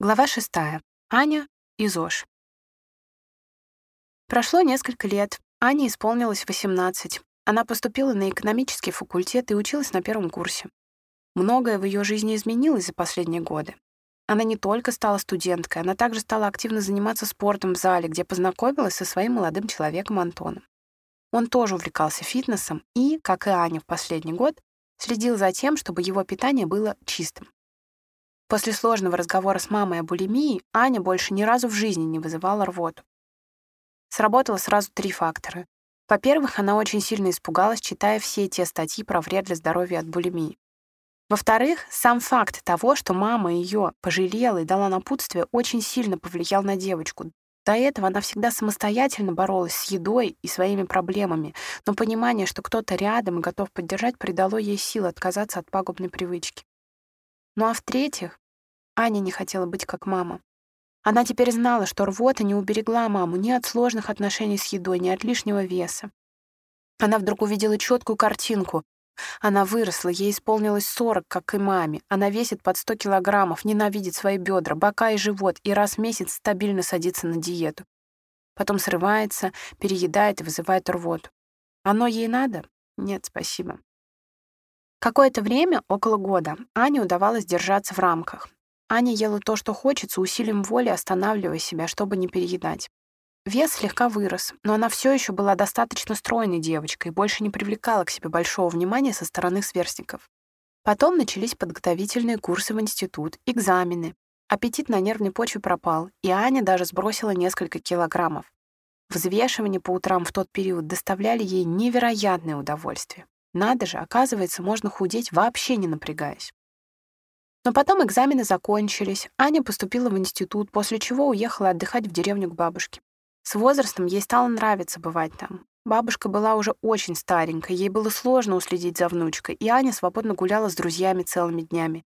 Глава шестая. Аня и ЗОЖ. Прошло несколько лет. Ане исполнилось 18. Она поступила на экономический факультет и училась на первом курсе. Многое в ее жизни изменилось за последние годы. Она не только стала студенткой, она также стала активно заниматься спортом в зале, где познакомилась со своим молодым человеком Антоном. Он тоже увлекался фитнесом и, как и Аня в последний год, следил за тем, чтобы его питание было чистым. После сложного разговора с мамой о булимии Аня больше ни разу в жизни не вызывала рвоту. Сработало сразу три фактора. Во-первых, она очень сильно испугалась, читая все те статьи про вред для здоровья от булимии. Во-вторых, сам факт того, что мама ее пожалела и дала напутствие, очень сильно повлиял на девочку. До этого она всегда самостоятельно боролась с едой и своими проблемами, но понимание, что кто-то рядом и готов поддержать, придало ей сил отказаться от пагубной привычки. Ну а в-третьих, Аня не хотела быть как мама. Она теперь знала, что рвота не уберегла маму ни от сложных отношений с едой, ни от лишнего веса. Она вдруг увидела четкую картинку. Она выросла, ей исполнилось 40, как и маме. Она весит под 100 килограммов, ненавидит свои бедра, бока и живот и раз в месяц стабильно садится на диету. Потом срывается, переедает и вызывает рвоту. Оно ей надо? Нет, спасибо. Какое-то время, около года, Ане удавалось держаться в рамках. Аня ела то, что хочется, усилием воли останавливая себя, чтобы не переедать. Вес слегка вырос, но она все еще была достаточно стройной девочкой и больше не привлекала к себе большого внимания со стороны сверстников. Потом начались подготовительные курсы в институт, экзамены. Аппетит на нервной почве пропал, и Аня даже сбросила несколько килограммов. Взвешивание по утрам в тот период доставляли ей невероятное удовольствие. Надо же, оказывается, можно худеть, вообще не напрягаясь. Но потом экзамены закончились, Аня поступила в институт, после чего уехала отдыхать в деревню к бабушке. С возрастом ей стало нравиться бывать там. Бабушка была уже очень старенькой, ей было сложно уследить за внучкой, и Аня свободно гуляла с друзьями целыми днями.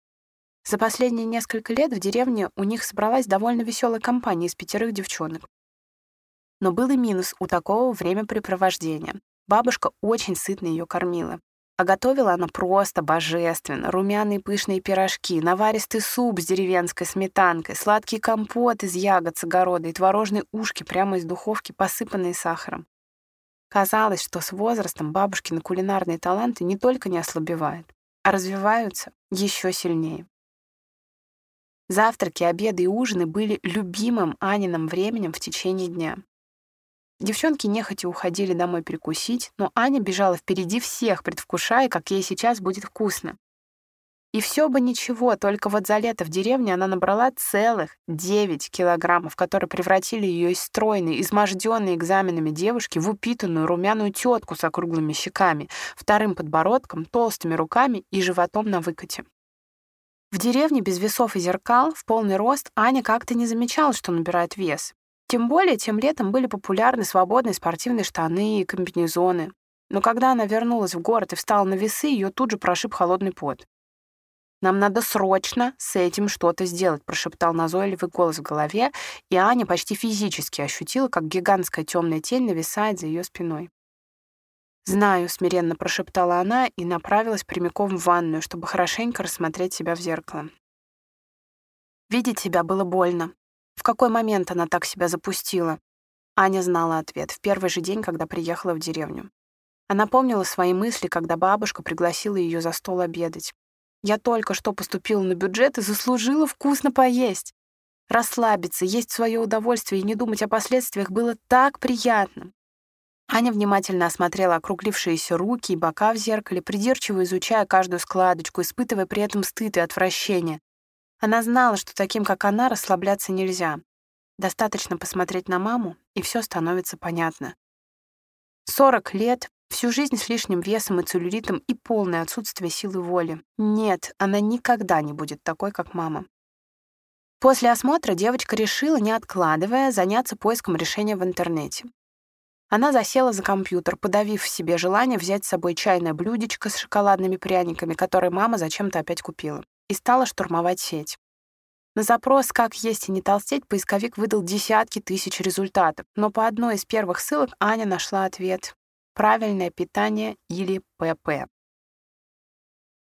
За последние несколько лет в деревне у них собралась довольно веселая компания из пятерых девчонок. Но был и минус у такого времяпрепровождения. Бабушка очень сытно ее кормила. А готовила она просто божественно. Румяные пышные пирожки, наваристый суп с деревенской сметанкой, сладкий компот из ягод с огорода и творожные ушки прямо из духовки, посыпанные сахаром. Казалось, что с возрастом бабушкины кулинарные таланты не только не ослабевают, а развиваются еще сильнее. Завтраки, обеды и ужины были любимым Аниным временем в течение дня. Девчонки нехотя уходили домой перекусить, но Аня бежала впереди всех, предвкушая, как ей сейчас будет вкусно. И все бы ничего, только вот за лето в деревне она набрала целых 9 килограммов, которые превратили ее из стройной, изможденной экзаменами девушки в упитанную румяную тетку с округлыми щеками, вторым подбородком, толстыми руками и животом на выкате. В деревне без весов и зеркал, в полный рост, Аня как-то не замечала, что набирает вес. Тем более, тем летом были популярны свободные спортивные штаны и комбинезоны. Но когда она вернулась в город и встала на весы, ее тут же прошиб холодный пот. «Нам надо срочно с этим что-то сделать», — прошептал назойливый голос в голове, и Аня почти физически ощутила, как гигантская темная тень нависает за ее спиной. «Знаю», — смиренно прошептала она и направилась прямиком в ванную, чтобы хорошенько рассмотреть себя в зеркало. Видеть себя было больно, в какой момент она так себя запустила? Аня знала ответ в первый же день, когда приехала в деревню. Она помнила свои мысли, когда бабушка пригласила ее за стол обедать. «Я только что поступила на бюджет и заслужила вкусно поесть». Расслабиться, есть свое удовольствие и не думать о последствиях было так приятно. Аня внимательно осмотрела округлившиеся руки и бока в зеркале, придирчиво изучая каждую складочку, испытывая при этом стыд и отвращение. Она знала, что таким, как она, расслабляться нельзя. Достаточно посмотреть на маму, и все становится понятно. 40 лет, всю жизнь с лишним весом и целлюлитом и полное отсутствие силы воли. Нет, она никогда не будет такой, как мама. После осмотра девочка решила, не откладывая, заняться поиском решения в интернете. Она засела за компьютер, подавив в себе желание взять с собой чайное блюдечко с шоколадными пряниками, которые мама зачем-то опять купила и стала штурмовать сеть. На запрос «Как есть и не толстеть» поисковик выдал десятки тысяч результатов, но по одной из первых ссылок Аня нашла ответ «Правильное питание» или «ПП».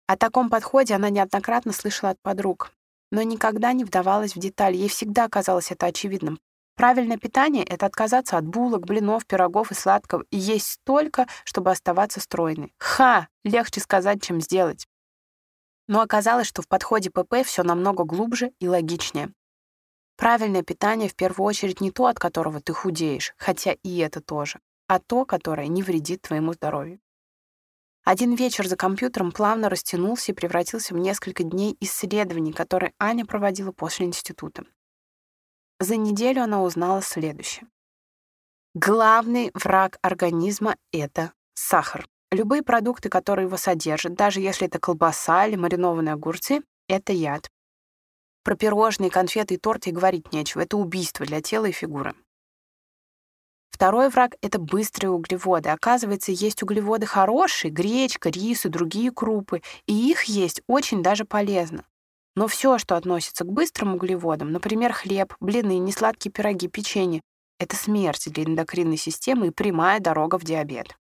О таком подходе она неоднократно слышала от подруг. но никогда не вдавалась в детали. Ей всегда казалось это очевидным. Правильное питание — это отказаться от булок, блинов, пирогов и сладкого и есть столько, чтобы оставаться стройной. Ха! Легче сказать, чем сделать. Но оказалось, что в подходе ПП все намного глубже и логичнее. Правильное питание в первую очередь не то, от которого ты худеешь, хотя и это тоже, а то, которое не вредит твоему здоровью. Один вечер за компьютером плавно растянулся и превратился в несколько дней исследований, которые Аня проводила после института. За неделю она узнала следующее. Главный враг организма — это сахар. Любые продукты, которые его содержат, даже если это колбаса или маринованные огурцы, это яд. Про пирожные, конфеты и торты и говорить нечего. Это убийство для тела и фигуры. Второй враг — это быстрые углеводы. Оказывается, есть углеводы хорошие, гречка, рис и другие крупы, и их есть очень даже полезно. Но все, что относится к быстрым углеводам, например, хлеб, блины, несладкие пироги, печенье, это смерть для эндокринной системы и прямая дорога в диабет.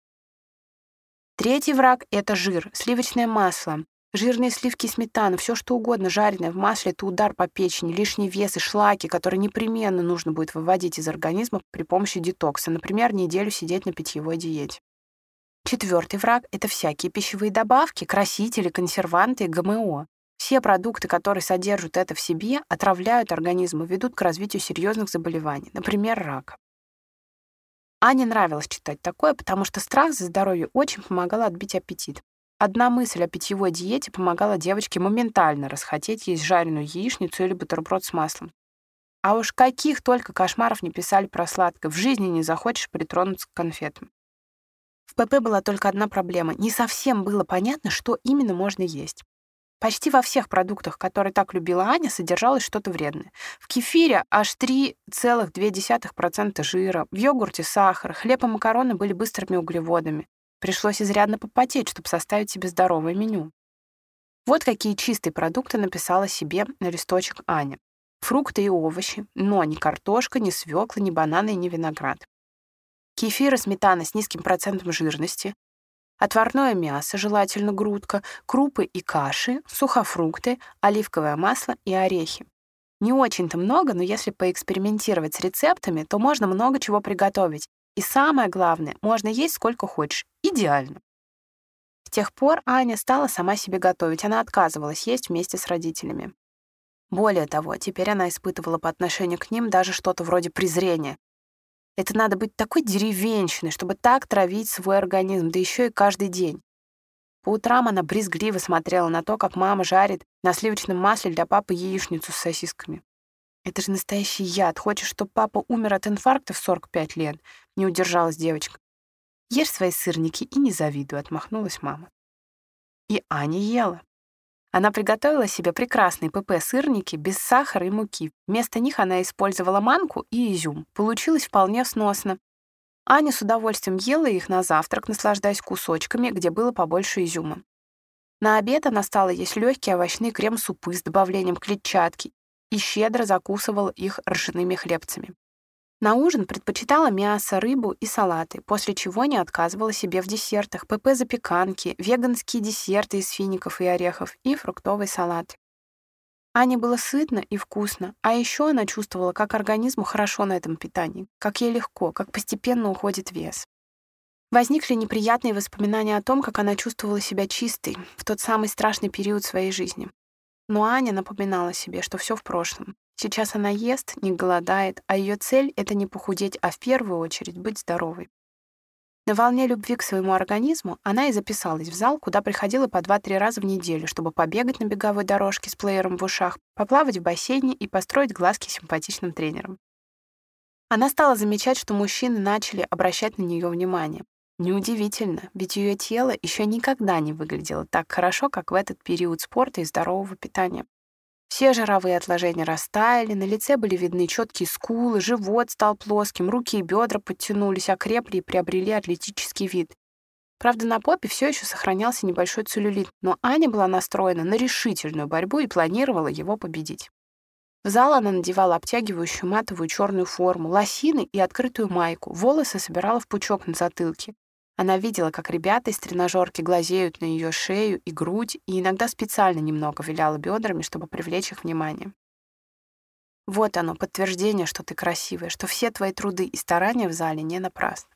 Третий враг — это жир, сливочное масло. Жирные сливки сметана, все что угодно, жареное в масле — это удар по печени, лишний вес и шлаки, которые непременно нужно будет выводить из организма при помощи детокса, например, неделю сидеть на питьевой диете. Четвертый враг — это всякие пищевые добавки, красители, консерванты и ГМО. Все продукты, которые содержат это в себе, отравляют организм и ведут к развитию серьезных заболеваний, например, рака. Ане нравилось читать такое, потому что страх за здоровье очень помогал отбить аппетит. Одна мысль о питьевой диете помогала девочке моментально расхотеть есть жареную яичницу или бутерброд с маслом. А уж каких только кошмаров не писали про сладкое, в жизни не захочешь притронуться к конфетам. В ПП была только одна проблема. Не совсем было понятно, что именно можно есть. Почти во всех продуктах, которые так любила Аня, содержалось что-то вредное. В кефире аж 3,2% жира, в йогурте сахар, хлеб и макароны были быстрыми углеводами. Пришлось изрядно попотеть, чтобы составить себе здоровое меню. Вот какие чистые продукты написала себе на листочек Аня. Фрукты и овощи, но ни картошка, ни свекла, ни бананы и ни виноград. Кефир и сметана с низким процентом жирности, отварное мясо, желательно грудка, крупы и каши, сухофрукты, оливковое масло и орехи. Не очень-то много, но если поэкспериментировать с рецептами, то можно много чего приготовить, и самое главное, можно есть сколько хочешь. Идеально. С тех пор Аня стала сама себе готовить. Она отказывалась есть вместе с родителями. Более того, теперь она испытывала по отношению к ним даже что-то вроде презрения. Это надо быть такой деревенщиной, чтобы так травить свой организм, да еще и каждый день. По утрам она брезгливо смотрела на то, как мама жарит на сливочном масле для папы яичницу с сосисками. Это же настоящий яд. Хочешь, чтобы папа умер от инфаркта в 45 лет? Не удержалась девочка. Ешь свои сырники и не завидуй, отмахнулась мама. И Аня ела. Она приготовила себе прекрасные ПП-сырники без сахара и муки. Вместо них она использовала манку и изюм. Получилось вполне сносно. Аня с удовольствием ела их на завтрак, наслаждаясь кусочками, где было побольше изюма. На обед она стала есть легкие овощные крем-супы с добавлением клетчатки и щедро закусывала их ржаными хлебцами. На ужин предпочитала мясо, рыбу и салаты, после чего не отказывала себе в десертах, ПП-запеканки, веганские десерты из фиников и орехов и фруктовый салат. Ане было сытно и вкусно, а еще она чувствовала, как организму хорошо на этом питании, как ей легко, как постепенно уходит вес. Возникли неприятные воспоминания о том, как она чувствовала себя чистой в тот самый страшный период своей жизни. Но Аня напоминала себе, что все в прошлом. Сейчас она ест, не голодает, а ее цель — это не похудеть, а в первую очередь быть здоровой. На волне любви к своему организму она и записалась в зал, куда приходила по 2-3 раза в неделю, чтобы побегать на беговой дорожке с плеером в ушах, поплавать в бассейне и построить глазки симпатичным тренерам. Она стала замечать, что мужчины начали обращать на нее внимание. Неудивительно, ведь ее тело еще никогда не выглядело так хорошо, как в этот период спорта и здорового питания. Все жировые отложения растаяли, на лице были видны четкие скулы, живот стал плоским, руки и бедра подтянулись, окрепли и приобрели атлетический вид. Правда, на попе все еще сохранялся небольшой целлюлит, но Аня была настроена на решительную борьбу и планировала его победить. В зал она надевала обтягивающую матовую черную форму, лосины и открытую майку, волосы собирала в пучок на затылке, Она видела, как ребята из тренажерки глазеют на ее шею и грудь, и иногда специально немного виляла бедрами, чтобы привлечь их внимание. Вот оно, подтверждение, что ты красивая, что все твои труды и старания в зале не напрасны.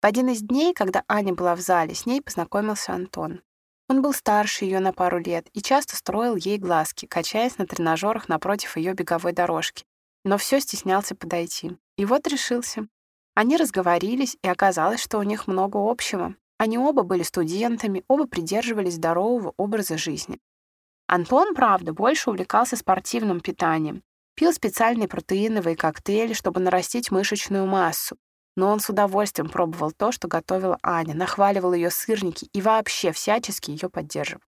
В один из дней, когда Аня была в зале, с ней познакомился Антон. Он был старше ее на пару лет и часто строил ей глазки, качаясь на тренажерах напротив ее беговой дорожки. Но все стеснялся подойти. И вот решился. Они разговорились, и оказалось, что у них много общего. Они оба были студентами, оба придерживались здорового образа жизни. Антон, правда, больше увлекался спортивным питанием. Пил специальные протеиновые коктейли, чтобы нарастить мышечную массу. Но он с удовольствием пробовал то, что готовила Аня, нахваливал ее сырники и вообще всячески ее поддерживал.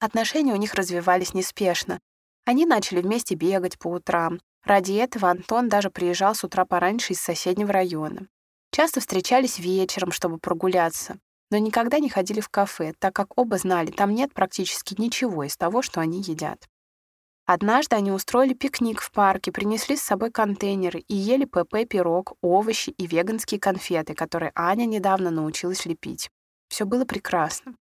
Отношения у них развивались неспешно. Они начали вместе бегать по утрам. Ради этого Антон даже приезжал с утра пораньше из соседнего района. Часто встречались вечером, чтобы прогуляться, но никогда не ходили в кафе, так как оба знали, там нет практически ничего из того, что они едят. Однажды они устроили пикник в парке, принесли с собой контейнеры и ели ПП, пирог, овощи и веганские конфеты, которые Аня недавно научилась лепить. Все было прекрасно.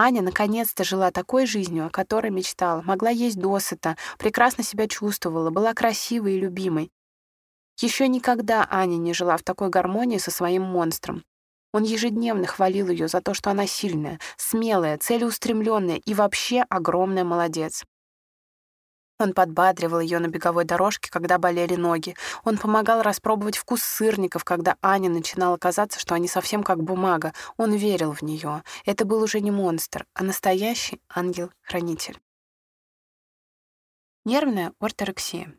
Аня наконец-то жила такой жизнью, о которой мечтала, могла есть досыта, прекрасно себя чувствовала, была красивой и любимой. Еще никогда Аня не жила в такой гармонии со своим монстром. Он ежедневно хвалил ее за то, что она сильная, смелая, целеустремленная и вообще огромная молодец. Он подбадривал ее на беговой дорожке, когда болели ноги. Он помогал распробовать вкус сырников, когда Аня начинала казаться, что они совсем как бумага. Он верил в нее. Это был уже не монстр, а настоящий ангел-хранитель. Нервная орторексия.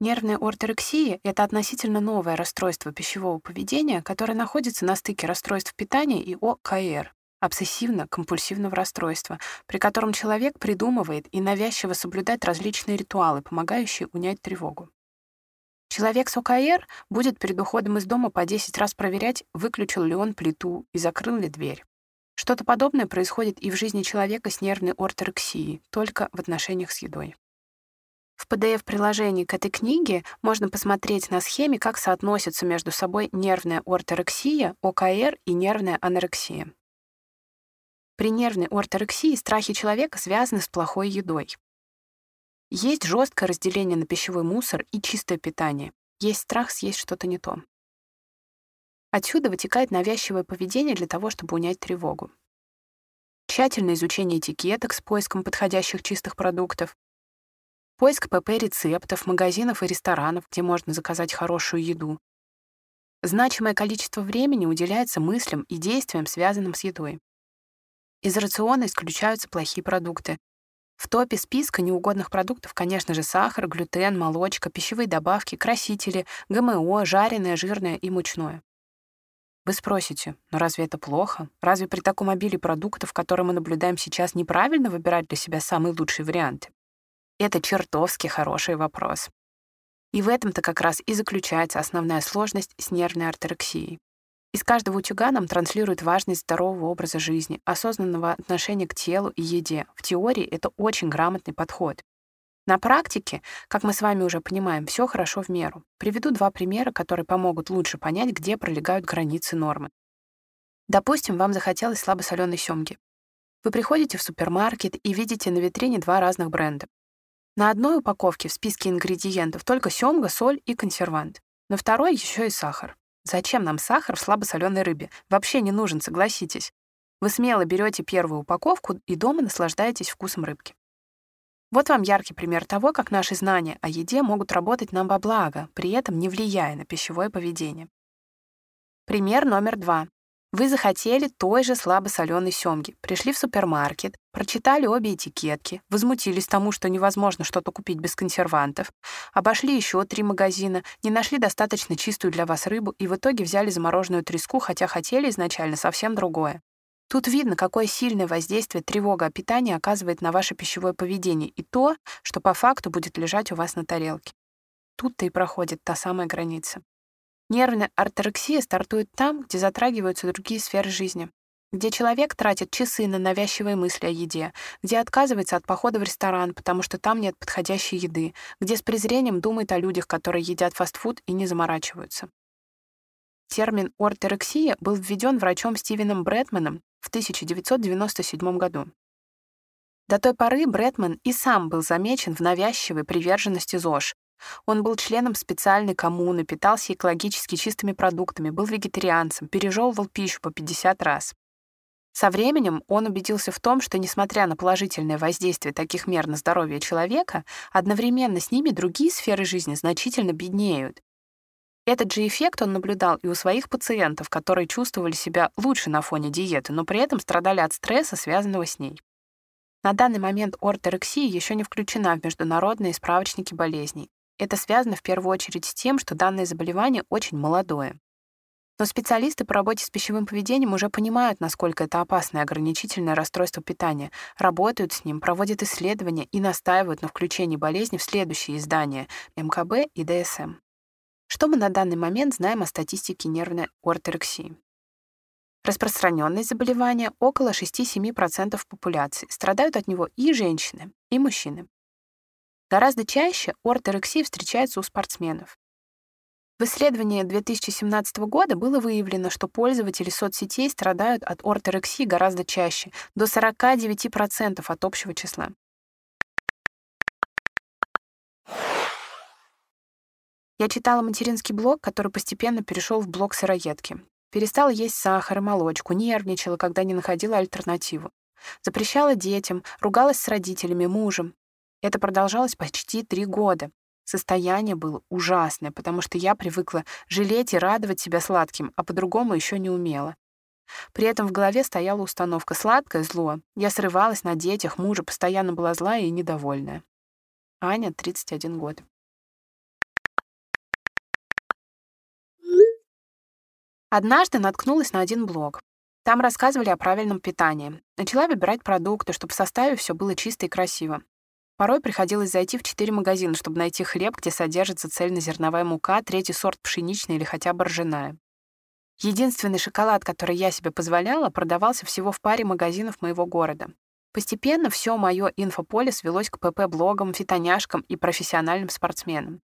Нервная орторексия — это относительно новое расстройство пищевого поведения, которое находится на стыке расстройств питания и ОКР обсессивно-компульсивного расстройства, при котором человек придумывает и навязчиво соблюдает различные ритуалы, помогающие унять тревогу. Человек с ОКР будет перед уходом из дома по 10 раз проверять, выключил ли он плиту и закрыл ли дверь. Что-то подобное происходит и в жизни человека с нервной орторексией, только в отношениях с едой. В PDF-приложении к этой книге можно посмотреть на схеме, как соотносятся между собой нервная орторексия, ОКР и нервная анорексия. При нервной орторексии страхи человека связаны с плохой едой. Есть жесткое разделение на пищевой мусор и чистое питание. Есть страх съесть что-то не то. Отсюда вытекает навязчивое поведение для того, чтобы унять тревогу. Тщательное изучение этикеток с поиском подходящих чистых продуктов, поиск ПП-рецептов, магазинов и ресторанов, где можно заказать хорошую еду. Значимое количество времени уделяется мыслям и действиям, связанным с едой. Из рациона исключаются плохие продукты. В топе списка неугодных продуктов, конечно же, сахар, глютен, молочка, пищевые добавки, красители, ГМО, жареное, жирное и мучное. Вы спросите, но разве это плохо? Разве при таком обилии продуктов, которые мы наблюдаем сейчас, неправильно выбирать для себя самые лучшие варианты? Это чертовски хороший вопрос. И в этом-то как раз и заключается основная сложность с нервной орторексией. Из каждого утюга нам транслируют важность здорового образа жизни, осознанного отношения к телу и еде. В теории это очень грамотный подход. На практике, как мы с вами уже понимаем, все хорошо в меру. Приведу два примера, которые помогут лучше понять, где пролегают границы нормы. Допустим, вам захотелось слабосоленой семги. Вы приходите в супермаркет и видите на витрине два разных бренда. На одной упаковке в списке ингредиентов только семга, соль и консервант. На второй еще и сахар. Зачем нам сахар в слабосоленой рыбе? Вообще не нужен, согласитесь. Вы смело берете первую упаковку и дома наслаждаетесь вкусом рыбки. Вот вам яркий пример того, как наши знания о еде могут работать нам во благо, при этом не влияя на пищевое поведение. Пример номер два. Вы захотели той же слабосоленой семги, пришли в супермаркет, прочитали обе этикетки, возмутились тому, что невозможно что-то купить без консервантов, обошли еще три магазина, не нашли достаточно чистую для вас рыбу и в итоге взяли замороженную треску, хотя хотели изначально совсем другое. Тут видно, какое сильное воздействие тревога о питании оказывает на ваше пищевое поведение и то, что по факту будет лежать у вас на тарелке. Тут-то и проходит та самая граница. Нервная орторексия стартует там, где затрагиваются другие сферы жизни, где человек тратит часы на навязчивые мысли о еде, где отказывается от похода в ресторан, потому что там нет подходящей еды, где с презрением думает о людях, которые едят фастфуд и не заморачиваются. Термин орторексия был введен врачом Стивеном Брэдманом в 1997 году. До той поры Брэдман и сам был замечен в навязчивой приверженности ЗОЖ. Он был членом специальной коммуны, питался экологически чистыми продуктами, был вегетарианцем, пережевывал пищу по 50 раз. Со временем он убедился в том, что, несмотря на положительное воздействие таких мер на здоровье человека, одновременно с ними другие сферы жизни значительно беднеют. Этот же эффект он наблюдал и у своих пациентов, которые чувствовали себя лучше на фоне диеты, но при этом страдали от стресса, связанного с ней. На данный момент орторексия еще не включена в международные справочники болезней. Это связано в первую очередь с тем, что данное заболевание очень молодое. Но специалисты по работе с пищевым поведением уже понимают, насколько это опасное ограничительное расстройство питания, работают с ним, проводят исследования и настаивают на включении болезни в следующие издания МКБ и ДСМ. Что мы на данный момент знаем о статистике нервной орторексии? Распространенность заболевания около 6-7% популяции. Страдают от него и женщины, и мужчины. Гораздо чаще орторексия встречается у спортсменов. В исследовании 2017 года было выявлено, что пользователи соцсетей страдают от орторексии гораздо чаще, до 49% от общего числа. Я читала материнский блог, который постепенно перешел в блог сыроедки. Перестала есть сахар и молочку, нервничала, когда не находила альтернативу. Запрещала детям, ругалась с родителями, мужем. Это продолжалось почти три года. Состояние было ужасное, потому что я привыкла жалеть и радовать себя сладким, а по-другому еще не умела. При этом в голове стояла установка «сладкое зло». Я срывалась на детях, мужа, постоянно была злая и недовольная. Аня, 31 год. Однажды наткнулась на один блог. Там рассказывали о правильном питании. Начала выбирать продукты, чтобы в составе все было чисто и красиво. Порой приходилось зайти в четыре магазина, чтобы найти хлеб, где содержится цельнозерновая мука, третий сорт пшеничная или хотя бы ржаная. Единственный шоколад, который я себе позволяла, продавался всего в паре магазинов моего города. Постепенно все мое инфополе свелось к ПП-блогам, фитоняшкам и профессиональным спортсменам.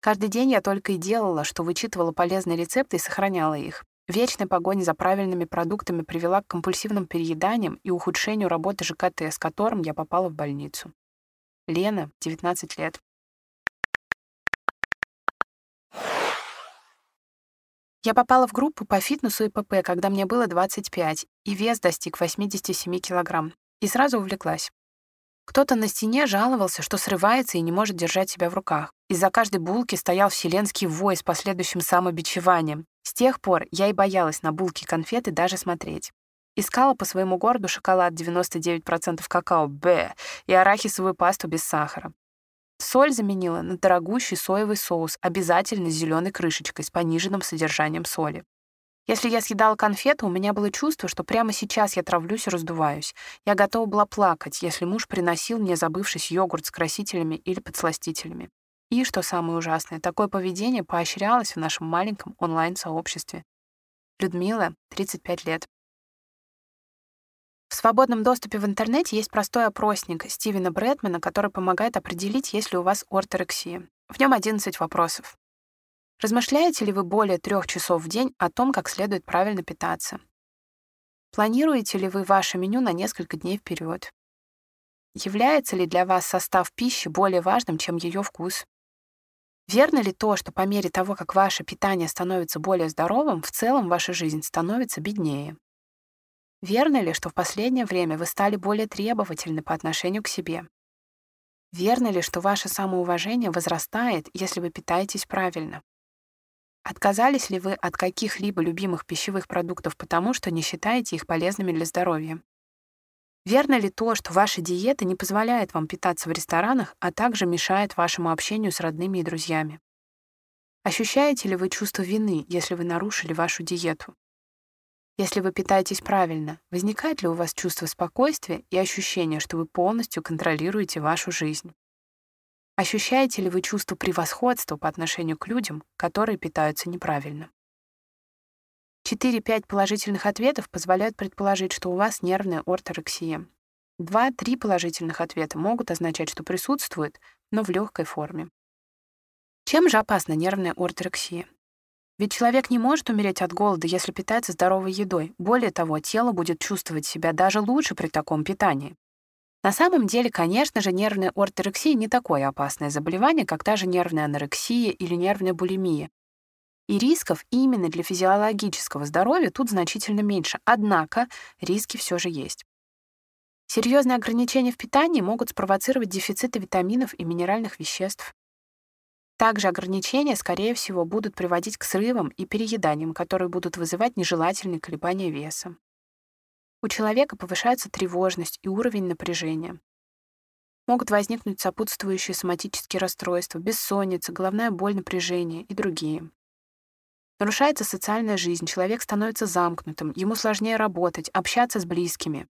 Каждый день я только и делала, что вычитывала полезные рецепты и сохраняла их. Вечная погоня за правильными продуктами привела к компульсивным перееданиям и ухудшению работы ЖКТ, с которым я попала в больницу. Лена, 19 лет. Я попала в группу по фитнесу и ПП, когда мне было 25, и вес достиг 87 килограмм, и сразу увлеклась. Кто-то на стене жаловался, что срывается и не может держать себя в руках. Из-за каждой булки стоял вселенский вой с последующим самобичеванием. С тех пор я и боялась на булки конфеты даже смотреть. Искала по своему городу шоколад 99% какао Б и арахисовую пасту без сахара. Соль заменила на дорогущий соевый соус, обязательно с зеленой крышечкой с пониженным содержанием соли. Если я съедала конфету, у меня было чувство, что прямо сейчас я травлюсь и раздуваюсь. Я готова была плакать, если муж приносил мне, забывшись, йогурт с красителями или подсластителями. И, что самое ужасное, такое поведение поощрялось в нашем маленьком онлайн-сообществе. Людмила, 35 лет. В свободном доступе в интернете есть простой опросник Стивена Брэдмана, который помогает определить, есть ли у вас орторексия. В нем 11 вопросов. Размышляете ли вы более трех часов в день о том, как следует правильно питаться? Планируете ли вы ваше меню на несколько дней вперед? Является ли для вас состав пищи более важным, чем ее вкус? Верно ли то, что по мере того, как ваше питание становится более здоровым, в целом ваша жизнь становится беднее? Верно ли, что в последнее время вы стали более требовательны по отношению к себе? Верно ли, что ваше самоуважение возрастает, если вы питаетесь правильно? Отказались ли вы от каких-либо любимых пищевых продуктов потому, что не считаете их полезными для здоровья? Верно ли то, что ваша диета не позволяет вам питаться в ресторанах, а также мешает вашему общению с родными и друзьями? Ощущаете ли вы чувство вины, если вы нарушили вашу диету? Если вы питаетесь правильно, возникает ли у вас чувство спокойствия и ощущение, что вы полностью контролируете вашу жизнь? Ощущаете ли вы чувство превосходства по отношению к людям, которые питаются неправильно? 4-5 положительных ответов позволяют предположить, что у вас нервная орторексия. 2-3 положительных ответа могут означать, что присутствует, но в легкой форме. Чем же опасна нервная орторексия? Ведь человек не может умереть от голода, если питается здоровой едой. Более того, тело будет чувствовать себя даже лучше при таком питании. На самом деле, конечно же, нервная орторексия не такое опасное заболевание, как та же нервная анорексия или нервная булимия. И рисков именно для физиологического здоровья тут значительно меньше. Однако риски все же есть. Серьезные ограничения в питании могут спровоцировать дефициты витаминов и минеральных веществ. Также ограничения, скорее всего, будут приводить к срывам и перееданиям, которые будут вызывать нежелательные колебания веса. У человека повышается тревожность и уровень напряжения. Могут возникнуть сопутствующие соматические расстройства, бессонница, головная боль, напряжение и другие. Нарушается социальная жизнь, человек становится замкнутым, ему сложнее работать, общаться с близкими.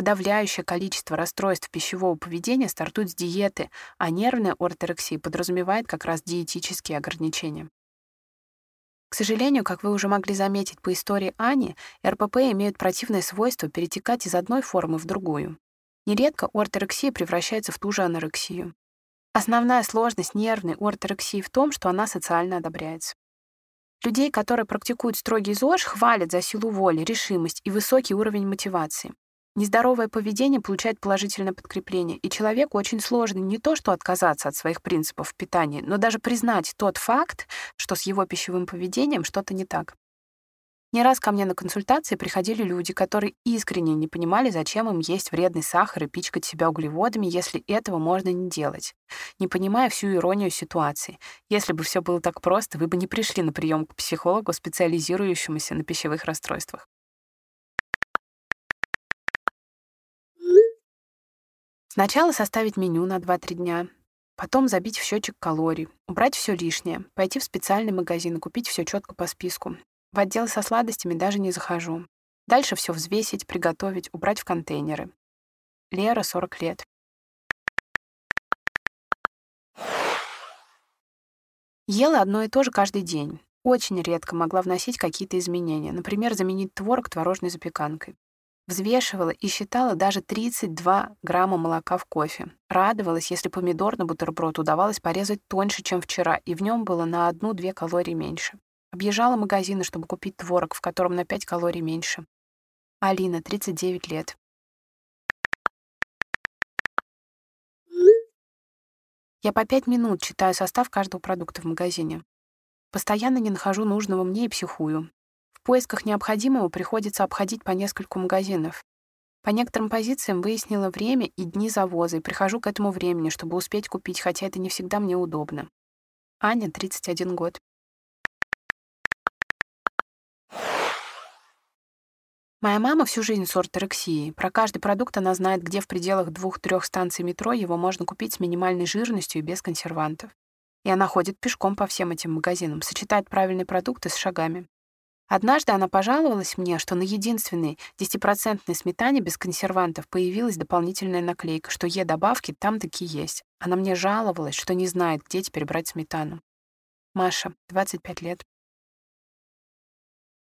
Подавляющее количество расстройств пищевого поведения стартует с диеты, а нервная орторексия подразумевает как раз диетические ограничения. К сожалению, как вы уже могли заметить по истории Ани, РПП имеют противное свойство перетекать из одной формы в другую. Нередко орторексия превращается в ту же анорексию. Основная сложность нервной орторексии в том, что она социально одобряется. Людей, которые практикуют строгий ЗОЖ, хвалят за силу воли, решимость и высокий уровень мотивации. Нездоровое поведение получает положительное подкрепление, и человеку очень сложно не то что отказаться от своих принципов в питании, но даже признать тот факт, что с его пищевым поведением что-то не так. Не раз ко мне на консультации приходили люди, которые искренне не понимали, зачем им есть вредный сахар и пичкать себя углеводами, если этого можно не делать, не понимая всю иронию ситуации. Если бы все было так просто, вы бы не пришли на прием к психологу, специализирующемуся на пищевых расстройствах. Сначала составить меню на 2-3 дня, потом забить в счетчик калорий, убрать все лишнее, пойти в специальный магазин и купить все четко по списку. В отдел со сладостями даже не захожу. Дальше все взвесить, приготовить, убрать в контейнеры. Лера, 40 лет. Ела одно и то же каждый день. Очень редко могла вносить какие-то изменения, например, заменить творог творожной запеканкой. Взвешивала и считала даже 32 грамма молока в кофе. Радовалась, если помидор на бутерброд удавалось порезать тоньше, чем вчера, и в нем было на одну-две калории меньше. Объезжала магазины, чтобы купить творог, в котором на 5 калорий меньше. Алина, 39 лет. Я по пять минут читаю состав каждого продукта в магазине. Постоянно не нахожу нужного мне и психую. В поисках необходимого приходится обходить по нескольку магазинов. По некоторым позициям выяснила время и дни завоза, и прихожу к этому времени, чтобы успеть купить, хотя это не всегда мне удобно. Аня, 31 год. Моя мама всю жизнь с орторексией. Про каждый продукт она знает, где в пределах двух-трех станций метро его можно купить с минимальной жирностью и без консервантов. И она ходит пешком по всем этим магазинам, сочетает правильные продукты с шагами. Однажды она пожаловалась мне, что на единственной 10% сметане без консервантов появилась дополнительная наклейка, что Е-добавки там такие есть. Она мне жаловалась, что не знает, где теперь брать сметану. Маша, 25 лет.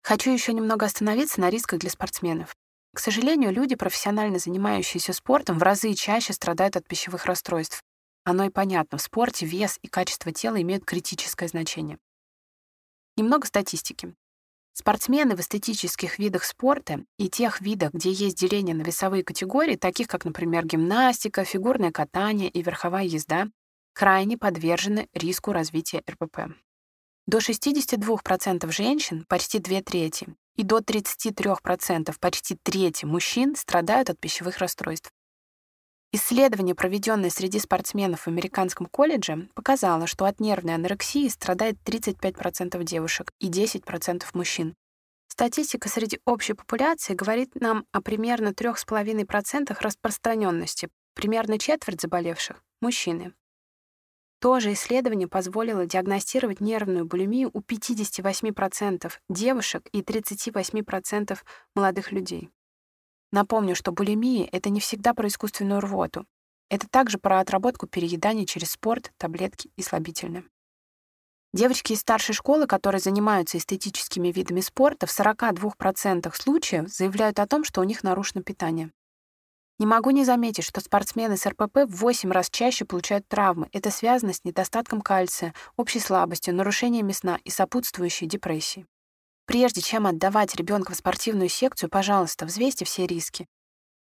Хочу еще немного остановиться на рисках для спортсменов. К сожалению, люди, профессионально занимающиеся спортом, в разы чаще страдают от пищевых расстройств. Оно и понятно, в спорте вес и качество тела имеют критическое значение. Немного статистики. Спортсмены в эстетических видах спорта и тех видах, где есть деление на весовые категории, таких как, например, гимнастика, фигурное катание и верховая езда, крайне подвержены риску развития РПП. До 62% женщин, почти две трети, и до 33% почти трети мужчин страдают от пищевых расстройств. Исследование, проведенное среди спортсменов в американском колледже, показало, что от нервной анорексии страдает 35% девушек и 10% мужчин. Статистика среди общей популяции говорит нам о примерно 3,5% распространенности, примерно четверть заболевших — мужчины. То же исследование позволило диагностировать нервную булимию у 58% девушек и 38% молодых людей. Напомню, что булимия — это не всегда про искусственную рвоту. Это также про отработку переедания через спорт, таблетки и слабительные. Девочки из старшей школы, которые занимаются эстетическими видами спорта, в 42% случаев заявляют о том, что у них нарушено питание. Не могу не заметить, что спортсмены с РПП в 8 раз чаще получают травмы. Это связано с недостатком кальция, общей слабостью, нарушениями сна и сопутствующей депрессией. Прежде чем отдавать ребенка в спортивную секцию, пожалуйста, взвесьте все риски.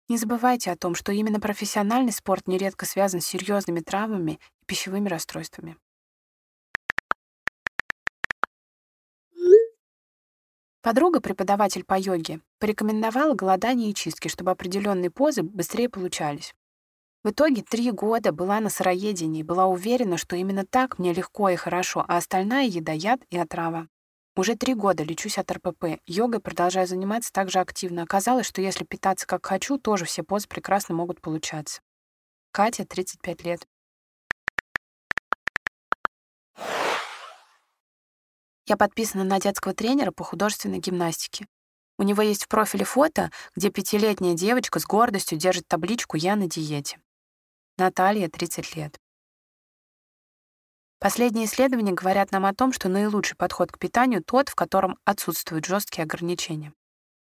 Не забывайте о том, что именно профессиональный спорт нередко связан с серьезными травмами и пищевыми расстройствами. Подруга, преподаватель по йоге, порекомендовала голодание и чистки, чтобы определенные позы быстрее получались. В итоге три года была на сыроедении была уверена, что именно так мне легко и хорошо, а остальная еда — яд и отрава. Уже три года лечусь от РПП. Йогой продолжаю заниматься так же активно. Оказалось, что если питаться как хочу, тоже все позы прекрасно могут получаться. Катя, 35 лет. Я подписана на детского тренера по художественной гимнастике. У него есть в профиле фото, где пятилетняя девочка с гордостью держит табличку «Я на диете». Наталья, 30 лет. Последние исследования говорят нам о том, что наилучший подход к питанию тот, в котором отсутствуют жесткие ограничения.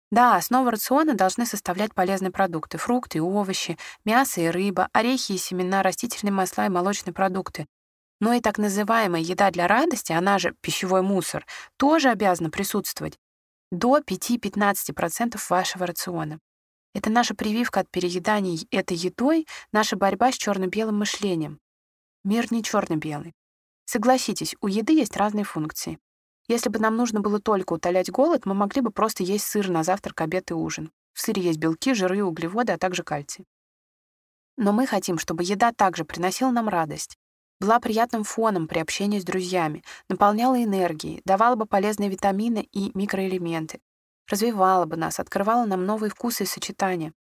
Да, основу рациона должны составлять полезные продукты — фрукты и овощи, мясо и рыба, орехи и семена, растительные масла и молочные продукты, но и так называемая еда для радости, она же пищевой мусор, тоже обязана присутствовать до 5-15% вашего рациона. Это наша прививка от переедания этой едой, наша борьба с черно-белым мышлением. Мир не черно-белый. Согласитесь, у еды есть разные функции. Если бы нам нужно было только утолять голод, мы могли бы просто есть сыр на завтрак, обед и ужин. В сыре есть белки, жиры, углеводы, а также кальций. Но мы хотим, чтобы еда также приносила нам радость была приятным фоном при общении с друзьями, наполняла энергией, давала бы полезные витамины и микроэлементы, развивала бы нас, открывала нам новые вкусы и сочетания.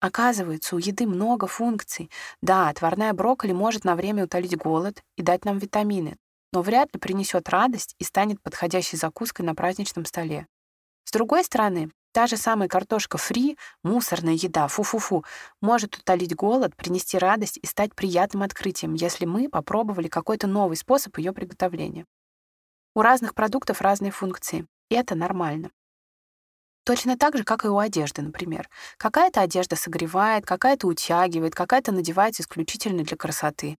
Оказывается, у еды много функций. Да, отварная брокколи может на время утолить голод и дать нам витамины, но вряд ли принесет радость и станет подходящей закуской на праздничном столе. С другой стороны, Та же самая картошка фри, мусорная еда, фу-фу-фу, может утолить голод, принести радость и стать приятным открытием, если мы попробовали какой-то новый способ ее приготовления. У разных продуктов разные функции, и это нормально. Точно так же, как и у одежды, например. Какая-то одежда согревает, какая-то утягивает, какая-то надевается исключительно для красоты.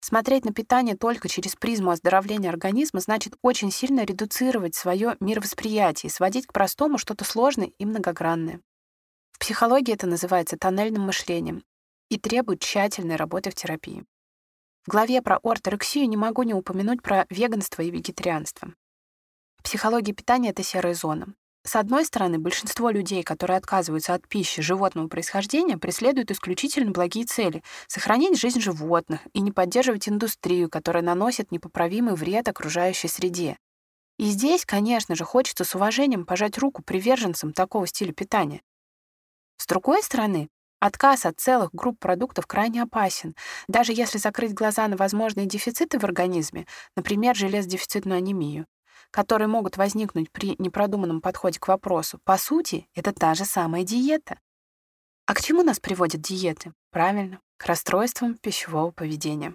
Смотреть на питание только через призму оздоровления организма значит очень сильно редуцировать свое мировосприятие и сводить к простому что-то сложное и многогранное. В психологии это называется тоннельным мышлением и требует тщательной работы в терапии. В главе про орторексию не могу не упомянуть про веганство и вегетарианство. В психологии питания это серая зона. С одной стороны, большинство людей, которые отказываются от пищи животного происхождения, преследуют исключительно благие цели — сохранить жизнь животных и не поддерживать индустрию, которая наносит непоправимый вред окружающей среде. И здесь, конечно же, хочется с уважением пожать руку приверженцам такого стиля питания. С другой стороны, отказ от целых групп продуктов крайне опасен, даже если закрыть глаза на возможные дефициты в организме, например, железодефицитную анемию, которые могут возникнуть при непродуманном подходе к вопросу, по сути, это та же самая диета. А к чему нас приводят диеты? Правильно, к расстройствам пищевого поведения.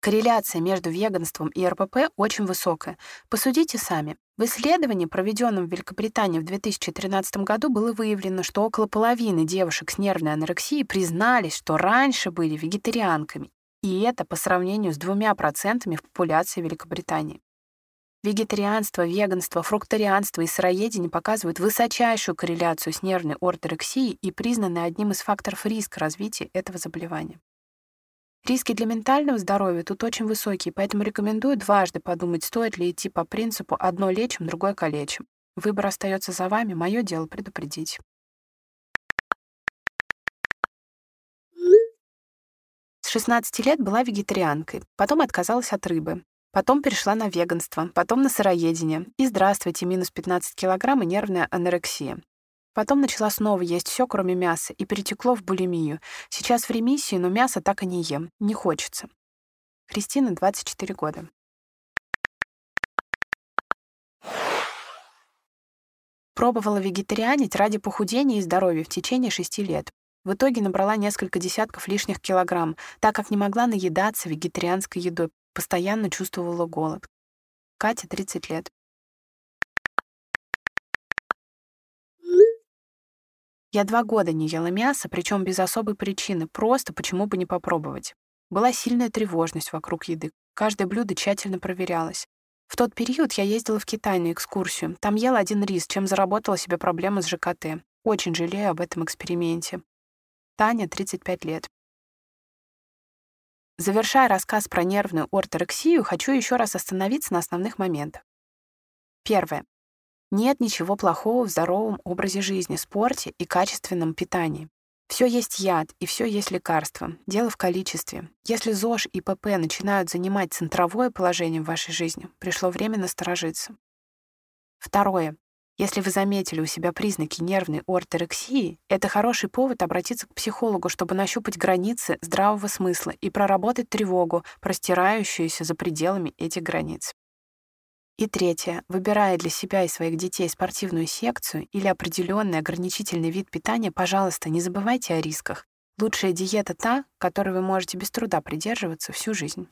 Корреляция между веганством и РПП очень высокая. Посудите сами. В исследовании, проведенном в Великобритании в 2013 году, было выявлено, что около половины девушек с нервной анорексией признались, что раньше были вегетарианками. И это по сравнению с двумя процентами в популяции Великобритании. Вегетарианство, веганство, фруктарианство и сыроедение показывают высочайшую корреляцию с нервной орторексией и признаны одним из факторов риска развития этого заболевания. Риски для ментального здоровья тут очень высокие, поэтому рекомендую дважды подумать, стоит ли идти по принципу «одно лечим, другое калечим». Выбор остается за вами, мое дело предупредить. С 16 лет была вегетарианкой, потом отказалась от рыбы. Потом перешла на веганство, потом на сыроедение. И здравствуйте, минус 15 килограмм и нервная анорексия. Потом начала снова есть все, кроме мяса, и перетекло в булимию. Сейчас в ремиссии, но мясо так и не ем. Не хочется. Кристина, 24 года. Пробовала вегетарианить ради похудения и здоровья в течение шести лет. В итоге набрала несколько десятков лишних килограмм, так как не могла наедаться вегетарианской едой, Постоянно чувствовала голод. Катя, 30 лет. Я два года не ела мясо, причем без особой причины, просто почему бы не попробовать. Была сильная тревожность вокруг еды. Каждое блюдо тщательно проверялось. В тот период я ездила в Китай на экскурсию. Там ела один рис, чем заработала себе проблемы с ЖКТ. Очень жалею об этом эксперименте. Таня, 35 лет. Завершая рассказ про нервную орторексию, хочу еще раз остановиться на основных моментах. Первое. Нет ничего плохого в здоровом образе жизни, спорте и качественном питании. Все есть яд и все есть лекарство. Дело в количестве. Если ЗОЖ и ПП начинают занимать центровое положение в вашей жизни, пришло время насторожиться. Второе. Если вы заметили у себя признаки нервной орторексии, это хороший повод обратиться к психологу, чтобы нащупать границы здравого смысла и проработать тревогу, простирающуюся за пределами этих границ. И третье. Выбирая для себя и своих детей спортивную секцию или определенный ограничительный вид питания, пожалуйста, не забывайте о рисках. Лучшая диета та, которой вы можете без труда придерживаться всю жизнь.